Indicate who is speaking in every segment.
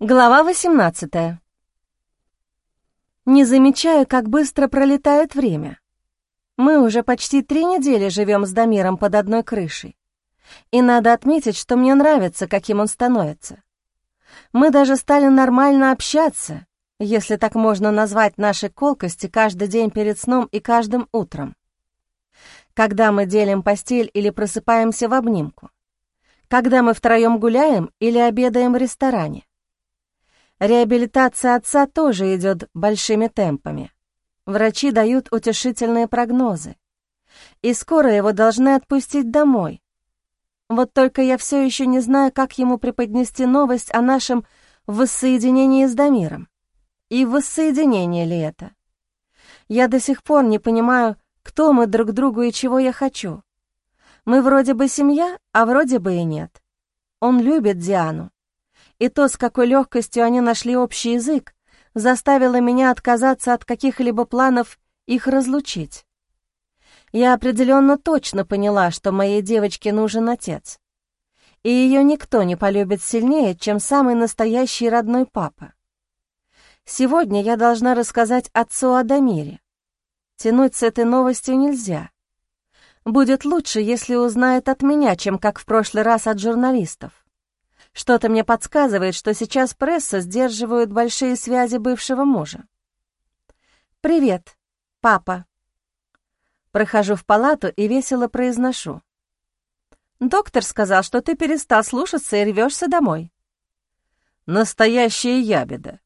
Speaker 1: Глава 18 Не замечаю, как быстро пролетает время. Мы уже почти три недели живем с Дамиром под одной крышей. И надо отметить, что мне нравится, каким он становится. Мы даже стали нормально общаться, если так можно назвать наши колкости каждый день перед сном и каждым утром. Когда мы делим постель или просыпаемся в обнимку. Когда мы втроем гуляем или обедаем в ресторане. Реабилитация отца тоже идет большими темпами. Врачи дают утешительные прогнозы. И скоро его должны отпустить домой. Вот только я все еще не знаю, как ему преподнести новость о нашем воссоединении с Дамиром. И воссоединение ли это? Я до сих пор не понимаю, кто мы друг другу и чего я хочу. Мы вроде бы семья, а вроде бы и нет. Он любит Диану, и то, с какой легкостью они нашли общий язык, заставило меня отказаться от каких-либо планов их разлучить. Я определенно точно поняла, что моей девочке нужен отец. И ее никто не полюбит сильнее, чем самый настоящий родной папа. Сегодня я должна рассказать отцу о Дамире. Тянуть с этой новостью нельзя. Будет лучше, если узнает от меня, чем как в прошлый раз от журналистов. Что-то мне подсказывает, что сейчас пресса сдерживают большие связи бывшего мужа. «Привет, папа». Прохожу в палату и весело произношу. «Доктор сказал, что ты перестал слушаться и рвешься домой».
Speaker 2: «Настоящая ябеда.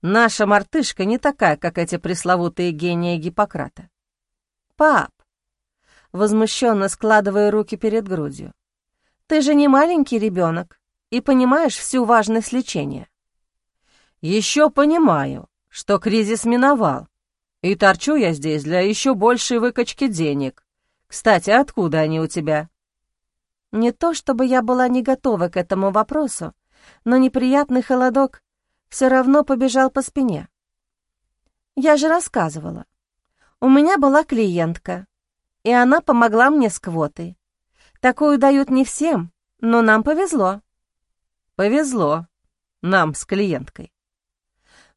Speaker 2: Наша мартышка не такая, как эти пресловутые гении Гиппократа».
Speaker 1: «Пап», возмущенно складывая руки перед грудью, «ты же не маленький ребенок и понимаешь всю важность лечения.
Speaker 2: Еще понимаю, что кризис миновал, и торчу я здесь для еще большей выкачки денег. Кстати, откуда они у тебя?
Speaker 1: Не то чтобы я была не готова к этому вопросу, но неприятный холодок все равно побежал по спине. Я же рассказывала. У меня была клиентка, и она помогла мне с квотой. Такую дают не всем, но нам повезло.
Speaker 2: Повезло нам с клиенткой.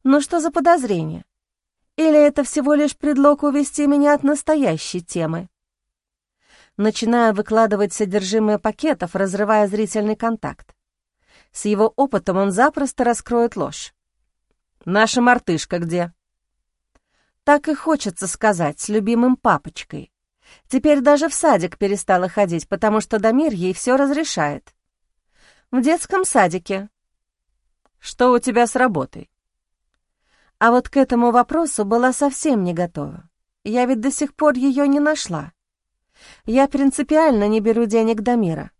Speaker 1: Ну что за подозрение? Или это всего лишь предлог увести меня от настоящей темы? Начинаю выкладывать содержимое пакетов, разрывая зрительный контакт. С его опытом он запросто раскроет ложь.
Speaker 2: «Наша мартышка где?»
Speaker 1: Так и хочется сказать, с любимым папочкой. Теперь даже в садик перестала ходить, потому что Дамир ей все разрешает. В детском садике.
Speaker 2: Что у тебя с работой?
Speaker 1: А вот к этому вопросу была совсем не готова. Я ведь до сих пор ее не нашла. Я принципиально не беру денег до мира,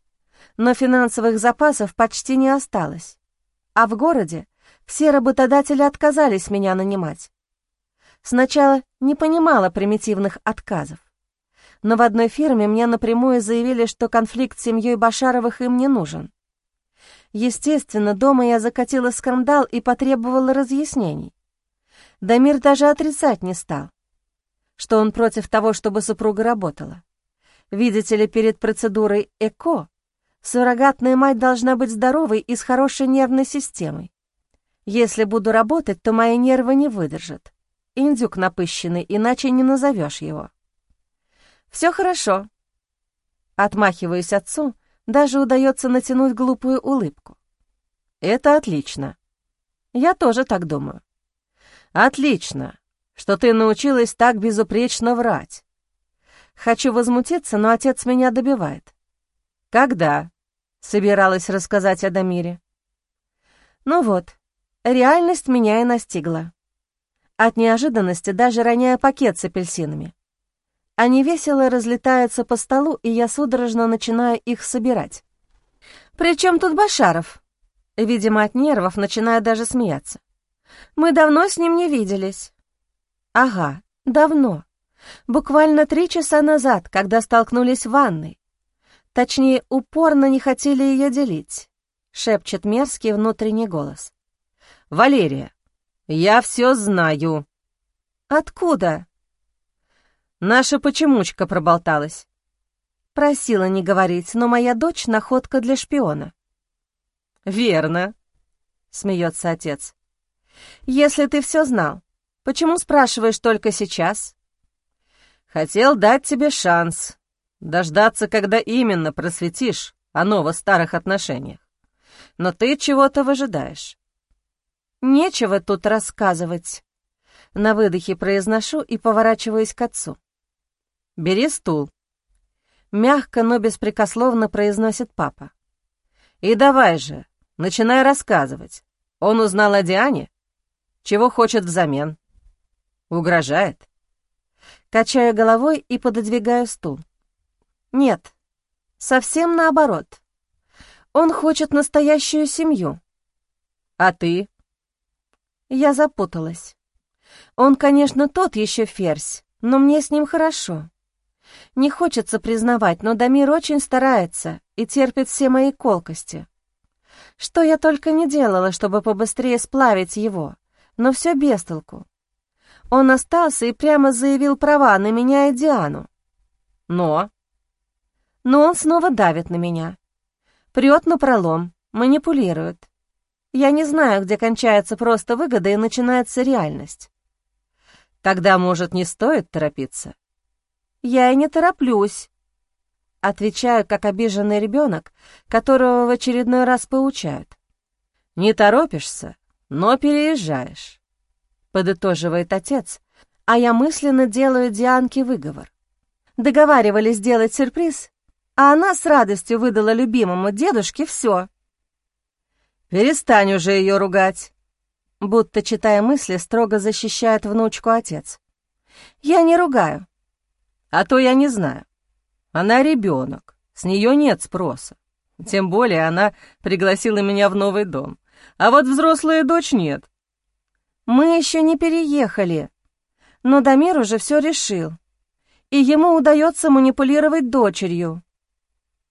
Speaker 1: но финансовых запасов почти не осталось. А в городе все работодатели отказались меня нанимать. Сначала не понимала примитивных отказов. Но в одной фирме мне напрямую заявили, что конфликт с семьей Башаровых им не нужен. Естественно, дома я закатила скандал и потребовала разъяснений. Дамир даже отрицать не стал, что он против того, чтобы супруга работала. Видите ли, перед процедурой ЭКО суррогатная мать должна быть здоровой и с хорошей нервной системой. Если буду работать, то мои нервы не выдержат. Индюк напыщенный, иначе не назовешь его. Все хорошо. Отмахиваюсь отцу, даже удается натянуть глупую улыбку.
Speaker 2: Это отлично.
Speaker 1: Я тоже так думаю.
Speaker 2: Отлично, что ты научилась так безупречно врать.
Speaker 1: Хочу возмутиться, но отец меня добивает.
Speaker 2: Когда? Собиралась рассказать о Дамире.
Speaker 1: Ну вот, реальность меня и настигла. От неожиданности даже роняя пакет с апельсинами. Они весело разлетаются по столу, и я судорожно начинаю их собирать. «При чем тут Башаров?» Видимо, от нервов начинаю даже смеяться. «Мы давно с ним не виделись». «Ага, давно. Буквально три часа назад, когда столкнулись в ванной. Точнее, упорно не хотели ее делить», — шепчет мерзкий внутренний голос.
Speaker 2: «Валерия, я все знаю».
Speaker 1: «Откуда?»
Speaker 2: Наша почемучка проболталась.
Speaker 1: Просила не говорить, но моя дочь — находка для шпиона.
Speaker 2: Верно.
Speaker 1: смеется отец. «Если ты все знал, почему спрашиваешь только сейчас?»
Speaker 2: «Хотел дать тебе шанс, дождаться, когда именно просветишь о ново-старых отношениях. Но ты чего-то выжидаешь».
Speaker 1: «Нечего тут рассказывать». На выдохе произношу и поворачиваюсь к отцу.
Speaker 2: «Бери стул».
Speaker 1: Мягко, но беспрекословно произносит папа.
Speaker 2: «И давай же, начинай рассказывать. Он узнал о Диане? Чего хочет взамен? Угрожает?»
Speaker 1: Качаю головой и пододвигаю стул. «Нет, совсем наоборот. Он хочет настоящую семью».
Speaker 2: «А ты?»
Speaker 1: Я запуталась. Он, конечно, тот еще ферзь, но мне с ним хорошо. Не хочется признавать, но Дамир очень старается и терпит все мои колкости. Что я только не делала, чтобы побыстрее сплавить его, но все без толку. Он остался и прямо заявил права на меня и Диану.
Speaker 2: Но?
Speaker 1: Но он снова давит на меня. Прет на пролом, манипулирует. Я не знаю, где кончается просто выгода и начинается реальность.
Speaker 2: Тогда, может, не стоит торопиться?
Speaker 1: Я и не тороплюсь. Отвечаю, как обиженный ребенок, которого в очередной раз поучают.
Speaker 2: Не торопишься, но переезжаешь, подытоживает отец, а я мысленно делаю Дианке выговор.
Speaker 1: Договаривались сделать сюрприз, а она с радостью выдала любимому дедушке все.
Speaker 2: «Перестань уже ее ругать!»
Speaker 1: Будто, читая мысли, строго защищает внучку отец. «Я не ругаю».
Speaker 2: «А то я не знаю. Она ребенок, с нее нет спроса. Тем более она пригласила меня в новый дом. А вот взрослая дочь нет».
Speaker 1: «Мы еще не переехали, но Дамир уже все решил, и ему удается манипулировать дочерью».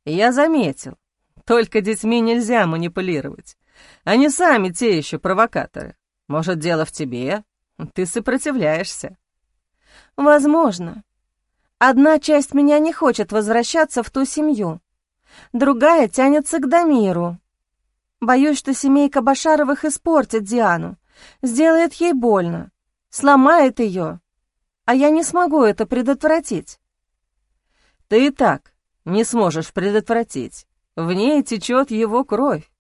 Speaker 2: «Я заметил, только детьми нельзя манипулировать. Они сами те еще провокаторы. Может, дело в тебе? Ты сопротивляешься».
Speaker 1: «Возможно. Одна часть меня не хочет возвращаться в ту семью, другая тянется к Дамиру. Боюсь, что семейка Башаровых испортит Диану, сделает ей больно, сломает ее, а я не смогу это предотвратить».
Speaker 2: «Ты и так не сможешь предотвратить. В ней течет его кровь.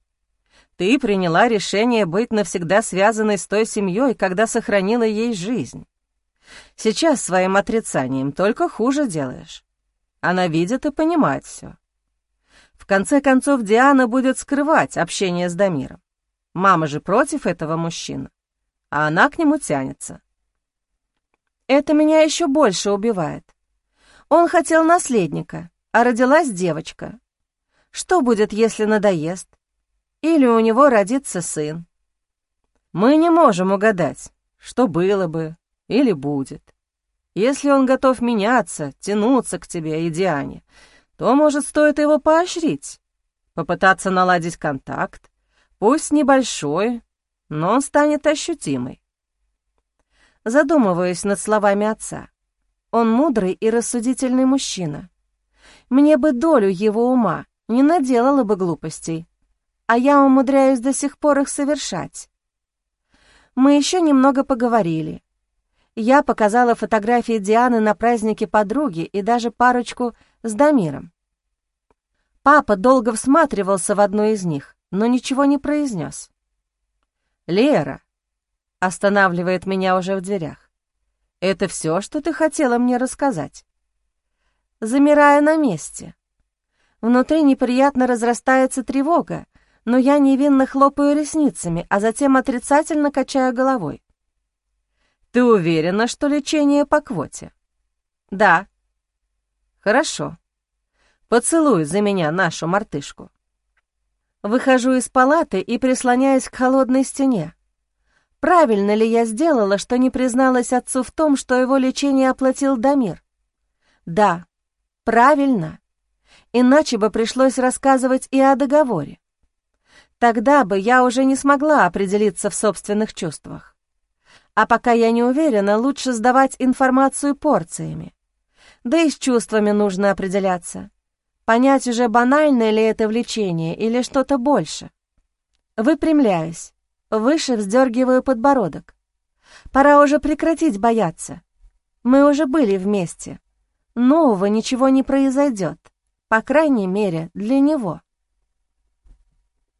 Speaker 2: Ты приняла решение быть навсегда связанной с той семьей, когда сохранила ей жизнь. Сейчас своим отрицанием только хуже делаешь. Она видит и понимает все. В конце концов, Диана будет скрывать общение с Дамиром. Мама же против этого мужчины, а она к нему тянется.
Speaker 1: Это меня еще больше убивает. Он хотел наследника, а родилась девочка. Что будет, если надоест? Или у него родится сын.
Speaker 2: Мы не можем угадать, что было бы или будет. Если он готов меняться, тянуться к тебе и Диане, то, может, стоит его поощрить, попытаться наладить контакт, пусть небольшой, но он станет ощутимый.
Speaker 1: Задумываюсь над словами отца. Он мудрый и рассудительный мужчина. Мне бы долю его ума, не наделала бы глупостей а я умудряюсь до сих пор их совершать. Мы еще немного поговорили. Я показала фотографии Дианы на празднике подруги и даже парочку с Дамиром. Папа долго всматривался в одну из них, но ничего не произнес.
Speaker 2: «Лера», — останавливает меня уже в дверях, — «это все, что ты хотела мне рассказать?»
Speaker 1: Замирая на месте. Внутри неприятно разрастается тревога, но я невинно хлопаю ресницами, а затем отрицательно качаю головой.
Speaker 2: «Ты уверена, что лечение по квоте?»
Speaker 1: «Да».
Speaker 2: «Хорошо. Поцелуй за меня нашу мартышку».
Speaker 1: Выхожу из палаты и прислоняюсь к холодной стене. Правильно ли я сделала, что не призналась отцу в том, что его лечение оплатил Дамир? Да, правильно. Иначе бы пришлось рассказывать и о договоре. Тогда бы я уже не смогла определиться в собственных чувствах. А пока я не уверена, лучше сдавать информацию порциями. Да и с чувствами нужно определяться. Понять уже, банальное ли это влечение или что-то больше. Выпрямляюсь, Выше вздергиваю подбородок. Пора уже прекратить бояться. Мы уже были вместе. Нового ничего не произойдет, по крайней мере, для него.